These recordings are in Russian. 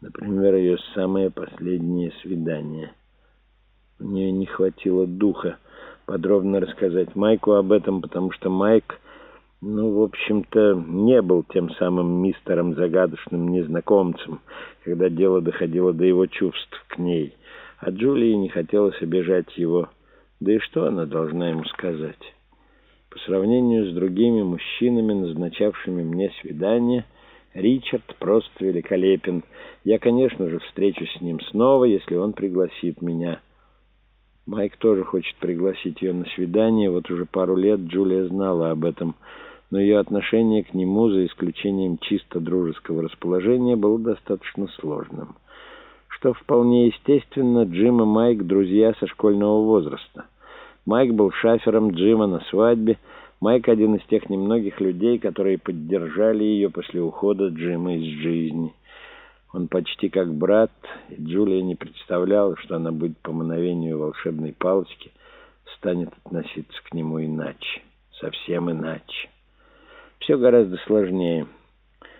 Например, ее самое последнее свидание. У нее не хватило духа подробно рассказать Майку об этом, потому что Майк, ну, в общем-то, не был тем самым мистером загадочным незнакомцем, когда дело доходило до его чувств к ней. А Джулии не хотелось обижать его. Да и что она должна ему сказать? По сравнению с другими мужчинами, назначавшими мне свидание, Ричард просто великолепен. Я, конечно же, встречусь с ним снова, если он пригласит меня. Майк тоже хочет пригласить ее на свидание. Вот уже пару лет Джулия знала об этом, но ее отношение к нему, за исключением чисто дружеского расположения, было достаточно сложным. Что вполне естественно, Джим и Майк — друзья со школьного возраста. Майк был шафером Джима на свадьбе. Майк один из тех немногих людей, которые поддержали ее после ухода Джима из жизни. Он почти как брат, и Джулия не представляла, что она будет по мановению волшебной палочки станет относиться к нему иначе, совсем иначе. Все гораздо сложнее.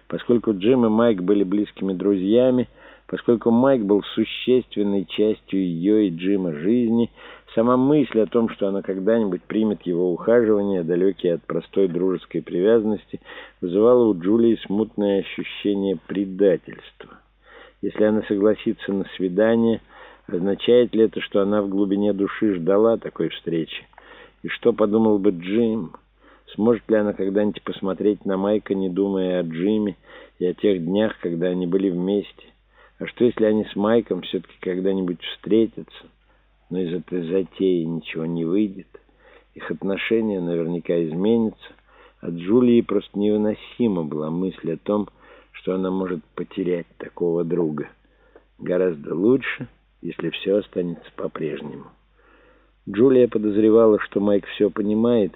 Поскольку Джим и Майк были близкими друзьями, Поскольку Майк был существенной частью ее и Джима жизни, сама мысль о том, что она когда-нибудь примет его ухаживание, далекие от простой дружеской привязанности, вызывала у Джулии смутное ощущение предательства. Если она согласится на свидание, означает ли это, что она в глубине души ждала такой встречи? И что подумал бы Джим? Сможет ли она когда-нибудь посмотреть на Майка, не думая о Джиме и о тех днях, когда они были вместе? А что, если они с Майком все-таки когда-нибудь встретятся, но из этой затеи ничего не выйдет? Их отношения наверняка изменятся. От Джулии просто невыносима была мысль о том, что она может потерять такого друга. Гораздо лучше, если все останется по-прежнему. Джулия подозревала, что Майк все понимает,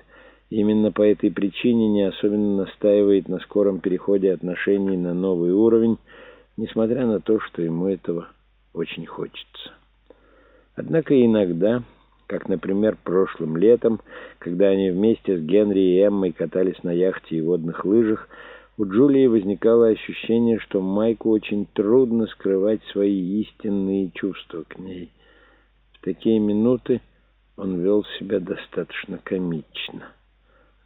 и именно по этой причине не особенно настаивает на скором переходе отношений на новый уровень, несмотря на то, что ему этого очень хочется. Однако иногда, как, например, прошлым летом, когда они вместе с Генри и Эммой катались на яхте и водных лыжах, у Джулии возникало ощущение, что Майку очень трудно скрывать свои истинные чувства к ней. В такие минуты он вел себя достаточно комично.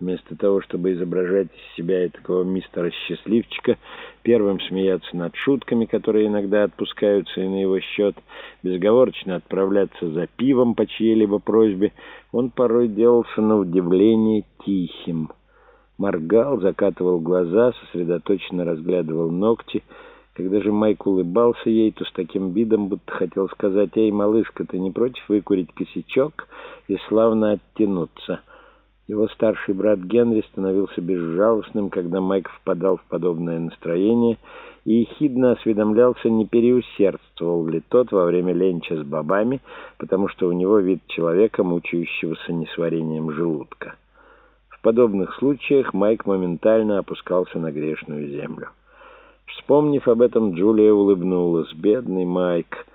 Вместо того, чтобы изображать из себя такого мистера-счастливчика, первым смеяться над шутками, которые иногда отпускаются и на его счет, безговорочно отправляться за пивом по чьей-либо просьбе, он порой делался на удивление тихим. Моргал, закатывал глаза, сосредоточенно разглядывал ногти. Когда же Майк улыбался ей, то с таким видом, будто хотел сказать, «Эй, малышка, ты не против выкурить косячок и славно оттянуться?» Его старший брат Генри становился безжалостным, когда Майк впадал в подобное настроение, и ехидно осведомлялся, не переусердствовал ли тот во время ленча с бобами, потому что у него вид человека, мучающегося несварением желудка. В подобных случаях Майк моментально опускался на грешную землю. Вспомнив об этом, Джулия улыбнулась. «Бедный Майк!»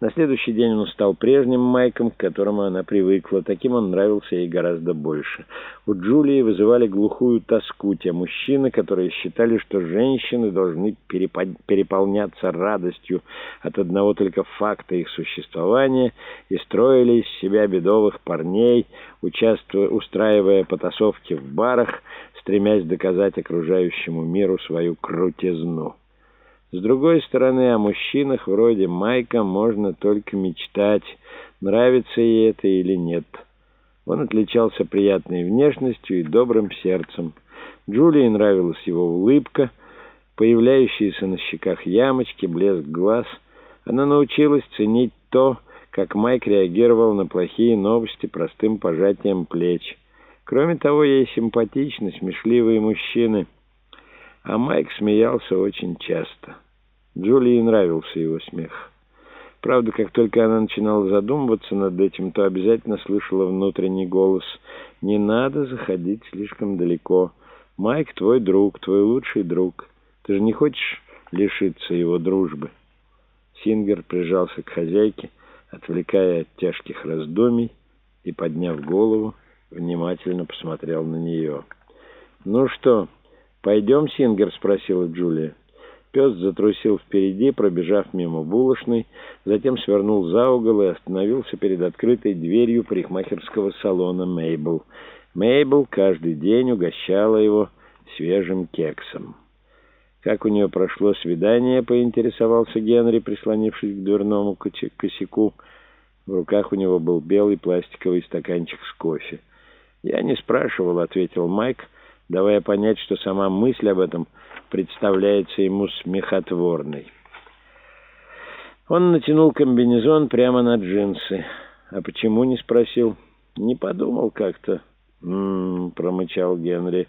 На следующий день он стал прежним Майком, к которому она привыкла. Таким он нравился ей гораздо больше. У Джулии вызывали глухую тоску те мужчины, которые считали, что женщины должны переполняться радостью от одного только факта их существования и строили из себя бедовых парней, участвуя, устраивая потасовки в барах, стремясь доказать окружающему миру свою крутизну. С другой стороны, о мужчинах вроде Майка можно только мечтать, нравится ей это или нет. Он отличался приятной внешностью и добрым сердцем. Джулии нравилась его улыбка, появляющиеся на щеках ямочки, блеск глаз. Она научилась ценить то, как Майк реагировал на плохие новости простым пожатием плеч. Кроме того, ей симпатичны смешливые мужчины — а Майк смеялся очень часто. Джулии нравился его смех. Правда, как только она начинала задумываться над этим, то обязательно слышала внутренний голос «Не надо заходить слишком далеко. Майк твой друг, твой лучший друг. Ты же не хочешь лишиться его дружбы?» Сингер прижался к хозяйке, отвлекая от тяжких раздумий, и, подняв голову, внимательно посмотрел на нее. «Ну что?» «Пойдем, Сингер?» — спросила Джулия. Пес затрусил впереди, пробежав мимо булочной, затем свернул за угол и остановился перед открытой дверью парикмахерского салона Мейбл. Мейбл каждый день угощала его свежим кексом. «Как у нее прошло свидание?» — поинтересовался Генри, прислонившись к дверному косяку. В руках у него был белый пластиковый стаканчик с кофе. «Я не спрашивал», — ответил Майк, давая понять, что сама мысль об этом — представляется ему смехотворной. Он натянул комбинезон прямо на джинсы. «А почему?» — не спросил. «Не подумал как-то». «М-м-м», промычал Генри.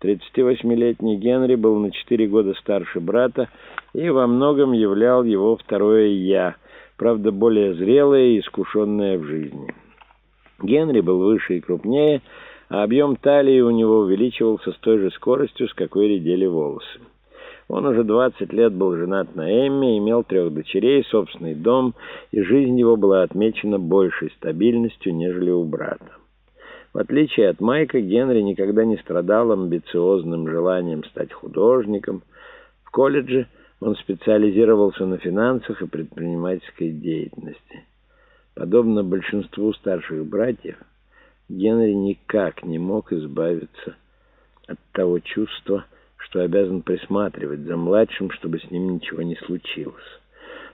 38-летний Генри был на четыре года старше брата и во многом являл его второе «я», правда, более зрелое и искушенное в жизни. Генри был выше и крупнее, а объем талии у него увеличивался с той же скоростью, с какой редели волосы. Он уже 20 лет был женат на Эмме, имел трех дочерей, собственный дом, и жизнь его была отмечена большей стабильностью, нежели у брата. В отличие от Майка, Генри никогда не страдал амбициозным желанием стать художником. В колледже он специализировался на финансах и предпринимательской деятельности. Подобно большинству старших братьев, Генри никак не мог избавиться от того чувства, что обязан присматривать за младшим, чтобы с ним ничего не случилось.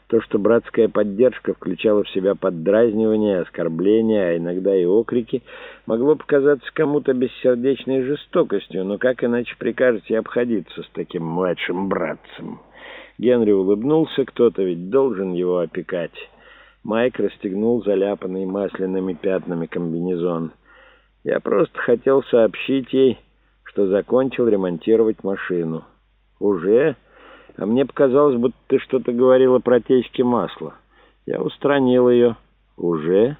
То, что братская поддержка включала в себя поддразнивание, оскорбления, а иногда и окрики, могло показаться кому-то бессердечной жестокостью, но как иначе прикажете обходиться с таким младшим братцем? Генри улыбнулся, кто-то ведь должен его опекать. Майк расстегнул заляпанный масляными пятнами комбинезон. Я просто хотел сообщить ей, что закончил ремонтировать машину. Уже? А мне показалось, будто ты что-то говорила про течки масла. Я устранил ее. Уже?